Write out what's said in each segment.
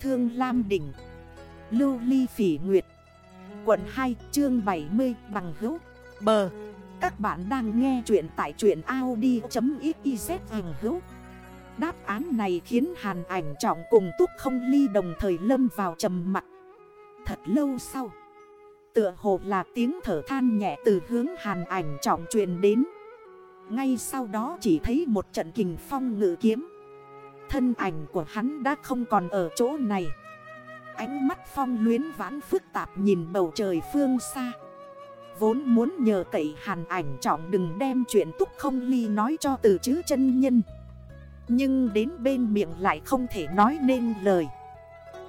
Thương Lam Đỉnh, Lưu Ly Phỉ Nguyệt, Quận 2 chương 70 bằng hữu, Bờ. Các bạn đang nghe chuyện tại chuyện Audi.xyz bằng hữu. Đáp án này khiến Hàn ảnh trọng cùng túc không ly đồng thời lâm vào trầm mặt Thật lâu sau, Tựa hồ là tiếng thở than nhẹ từ hướng Hàn ảnh trọng truyền đến. Ngay sau đó chỉ thấy một trận kình phong ngự kiếm. Thân ảnh của hắn đã không còn ở chỗ này. Ánh mắt phong luyến vãn phức tạp nhìn bầu trời phương xa. Vốn muốn nhờ cậy hàn ảnh trọng đừng đem chuyện túc không ly nói cho từ chữ chân nhân. Nhưng đến bên miệng lại không thể nói nên lời.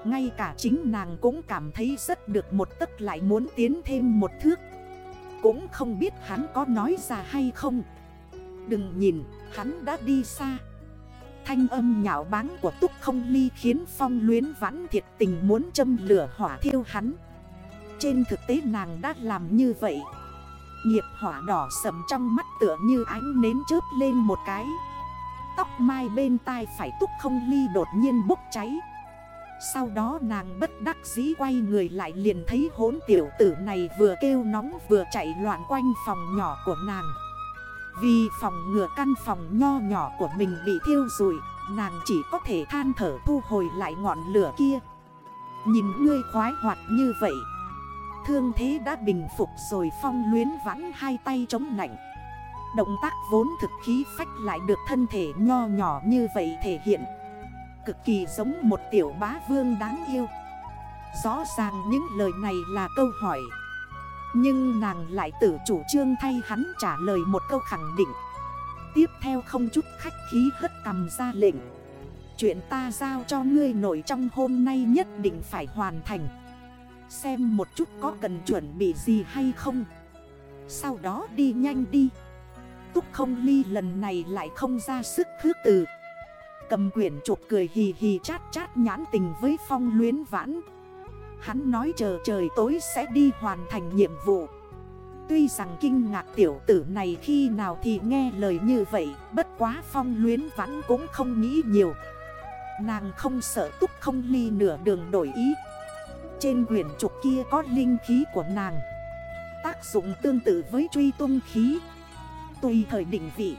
Ngay cả chính nàng cũng cảm thấy rất được một tức lại muốn tiến thêm một thước. Cũng không biết hắn có nói ra hay không. Đừng nhìn, hắn đã đi xa. Thanh âm nhạo báng của túc không ly khiến phong luyến vãn thiệt tình muốn châm lửa hỏa thiêu hắn. Trên thực tế nàng đã làm như vậy. Nghiệp hỏa đỏ sầm trong mắt tựa như ánh nến chớp lên một cái. Tóc mai bên tai phải túc không ly đột nhiên bốc cháy. Sau đó nàng bất đắc dĩ quay người lại liền thấy hốn tiểu tử này vừa kêu nóng vừa chạy loạn quanh phòng nhỏ của nàng vì phòng ngừa căn phòng nho nhỏ của mình bị thiêu rụi, Nàng chỉ có thể than thở thu hồi lại ngọn lửa kia. Nhìn ngươi khoái hoạt như vậy, Thương thế đã bình phục rồi phong luyến vắng hai tay chống nạnh. Động tác vốn thực khí phách lại được thân thể nho nhỏ như vậy thể hiện. Cực kỳ giống một tiểu bá vương đáng yêu. Rõ ràng những lời này là câu hỏi nhưng nàng lại tự chủ trương thay hắn trả lời một câu khẳng định. Tiếp theo không chút khách khí hất cầm ra lệnh. Chuyện ta giao cho ngươi nổi trong hôm nay nhất định phải hoàn thành. Xem một chút có cần chuẩn bị gì hay không. Sau đó đi nhanh đi. Túc không ly lần này lại không ra sức khước từ Cầm quyển trục cười hì hì chát chát nhãn tình với phong luyến vãn. Hắn nói chờ trời tối sẽ đi hoàn thành nhiệm vụ. Tuy rằng kinh ngạc tiểu tử này khi nào thì nghe lời như vậy, Bất quá phong luyến vãn cũng không nghĩ nhiều. Nàng không sợ túc không ly nửa đường đổi ý. Trên quyển trục kia có linh khí của nàng. Tác dụng tương tự với truy tung khí. Tùy thời định vị.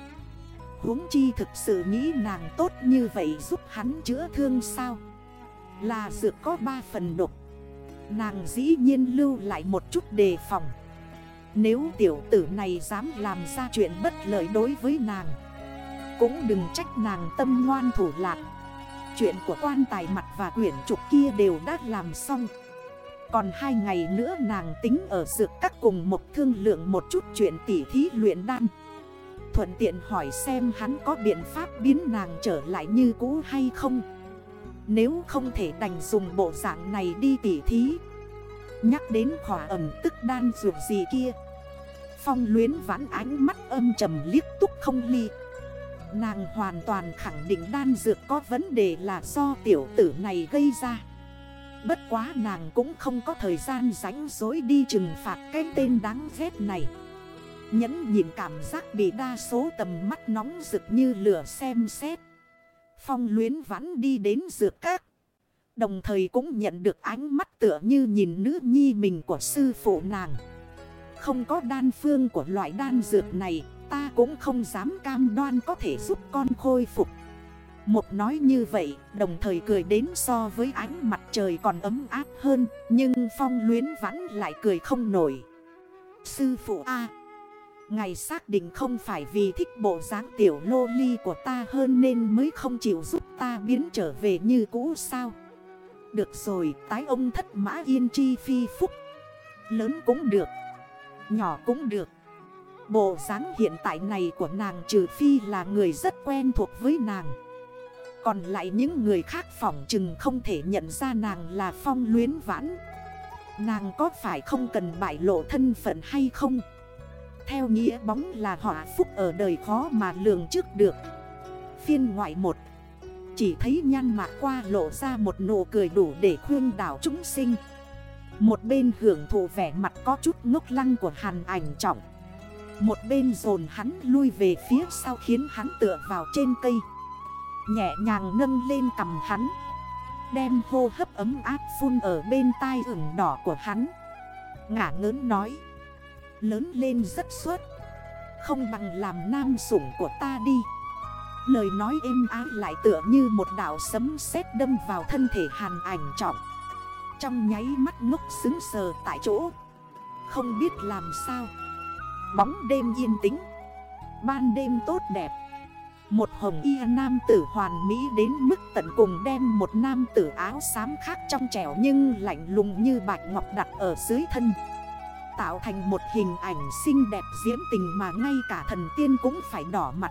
Huống chi thực sự nghĩ nàng tốt như vậy giúp hắn chữa thương sao? Là dược có 3 phần độc. Nàng dĩ nhiên lưu lại một chút đề phòng. Nếu tiểu tử này dám làm ra chuyện bất lợi đối với nàng, Cũng đừng trách nàng tâm ngoan thủ lạc. Chuyện của quan tài mặt và quyển trục kia đều đã làm xong. Còn hai ngày nữa nàng tính ở dược các cùng một thương lượng một chút chuyện tỉ thí luyện đan. Thuận tiện hỏi xem hắn có biện pháp biến nàng trở lại như cũ hay không nếu không thể đành dùng bộ dạng này đi tỉ thí. Nhắc đến khỏa ẩm tức đan dược gì kia. Phong luyến vãn ánh mắt âm trầm liếc túc không ly. Nàng hoàn toàn khẳng định đan dược có vấn đề là do tiểu tử này gây ra. Bất quá nàng cũng không có thời gian rảnh dối đi trừng phạt cái tên đáng ghét này. Nhẫn nhìn cảm giác bị đa số tầm mắt nóng rực như lửa xem xét. Phong luyến vãn đi đến dược các. Đồng thời cũng nhận được ánh mắt tựa như nhìn nữ nhi mình của sư phụ nàng. Không có đan phương của loại đan dược này, ta cũng không dám cam đoan có thể giúp con khôi phục. Một nói như vậy, đồng thời cười đến so với ánh mặt trời còn ấm áp hơn, nhưng phong luyến vãn lại cười không nổi. Sư phụ A. Ngài xác định không phải vì thích bộ dáng tiểu lô ly của ta hơn nên mới không chịu giúp ta biến trở về như cũ sao? Được rồi, tái ông thất mã yên chi phi phúc. Lớn cũng được, Nhỏ cũng được. Bộ dáng hiện tại này của nàng trừ phi là người rất quen thuộc với nàng. Còn lại những người khác phỏng chừng không thể nhận ra nàng là phong luyến vãn. Nàng có phải không cần bại lộ thân phận hay không? Theo nghĩa bóng là họa phúc ở đời khó mà lường trước được. Phiên ngoại một. Chỉ thấy nhan mạc qua lộ ra một nụ cười đủ để khuyên đảo chúng sinh. Một bên hưởng thụ vẻ mặt có chút ngốc lăng của hàn ảnh trọng. Một bên dồn hắn lui về phía sau khiến hắn tựa vào trên cây. Nhẹ nhàng nâng lên cầm hắn. Đem hô hấp ấm áp phun ở bên tai ửng đỏ của hắn. Ngả ngớn nói. Lớn lên rất suốt. Không bằng làm nam sủng của ta đi. Lời nói êm ái lại tựa như một đảo sấm sét đâm vào thân thể hàn ảnh trọng. Trong nháy mắt ngốc xứng sờ tại chỗ. Không biết làm sao. Bóng đêm yên tĩnh. Ban đêm tốt đẹp. Một hồng y nam tử hoàn mỹ đến mức tận cùng đem một nam tử áo xám khác trong trẻo nhưng lạnh lùng như bạch ngọc đặt ở dưới thân. Tạo thành một hình ảnh xinh đẹp diễm tình mà ngay cả thần tiên cũng phải đỏ mặt.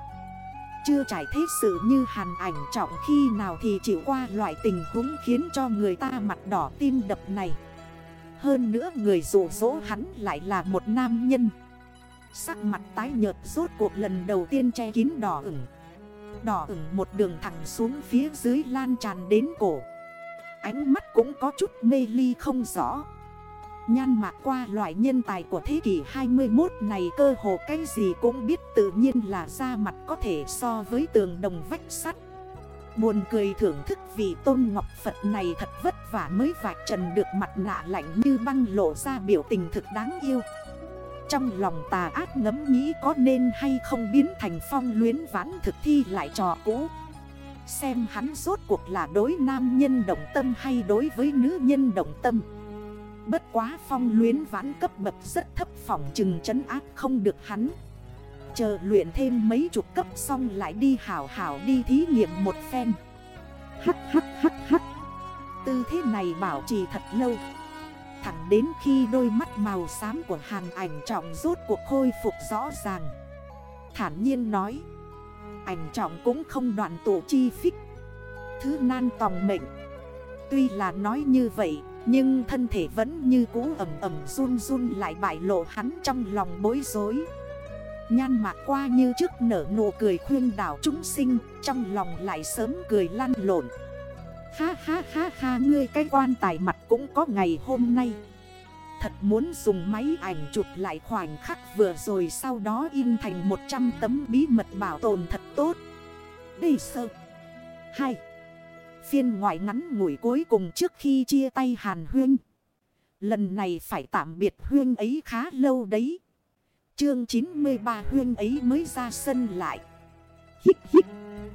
Chưa trải thế sự như hàn ảnh trọng khi nào thì chịu qua loại tình huống khiến cho người ta mặt đỏ tim đập này. Hơn nữa người dụ dỗ hắn lại là một nam nhân. Sắc mặt tái nhợt rốt cuộc lần đầu tiên che kín đỏ ửng. Đỏ ửng một đường thẳng xuống phía dưới lan tràn đến cổ. Ánh mắt cũng có chút mê ly không rõ. Nhan mạc qua loại nhân tài của thế kỷ 21 này cơ hồ cái gì cũng biết tự nhiên là da mặt có thể so với tường đồng vách sắt. Buồn cười thưởng thức vì tôn ngọc Phật này thật vất vả mới vạch trần được mặt nạ lạnh như băng lộ ra biểu tình thực đáng yêu. Trong lòng tà ác ngấm nghĩ có nên hay không biến thành phong luyến vãn thực thi lại trò cũ. Xem hắn rốt cuộc là đối nam nhân động tâm hay đối với nữ nhân động tâm. Bất quá phong luyến vãn cấp bậc rất thấp phòng chừng chấn áp không được hắn. Chờ luyện thêm mấy chục cấp xong lại đi hảo hảo đi thí nghiệm một phen. Hắc hắc hắc hắc. Tư thế này bảo trì thật lâu. Thẳng đến khi đôi mắt màu xám của hàn ảnh trọng rốt cuộc khôi phục rõ ràng. Thản nhiên nói, Ảnh trọng cũng không đoạn tổ chi phích. Thứ nan tòng mệnh. Tuy là nói như vậy nhưng thân thể vẫn như cũ ẩm ẩm run run lại bại lộ hắn trong lòng bối rối. Nhan mạc qua như trước nở nụ cười khuyên đảo chúng sinh, Trong lòng lại sớm cười lan lộn. Ha ha ha ha, ngươi cái quan tài mặt cũng có ngày hôm nay. Thật muốn dùng máy ảnh chụp lại khoảnh khắc vừa rồi Sau đó in thành 100 tấm bí mật bảo tồn thật tốt. Đi sơ. 2 Phiên ngoại ngắn ngủi cuối cùng trước khi chia tay Hàn Huyên. Lần này phải tạm biệt Huyên ấy khá lâu đấy. Chương 93 Huyên ấy mới ra sân lại. Hít hít.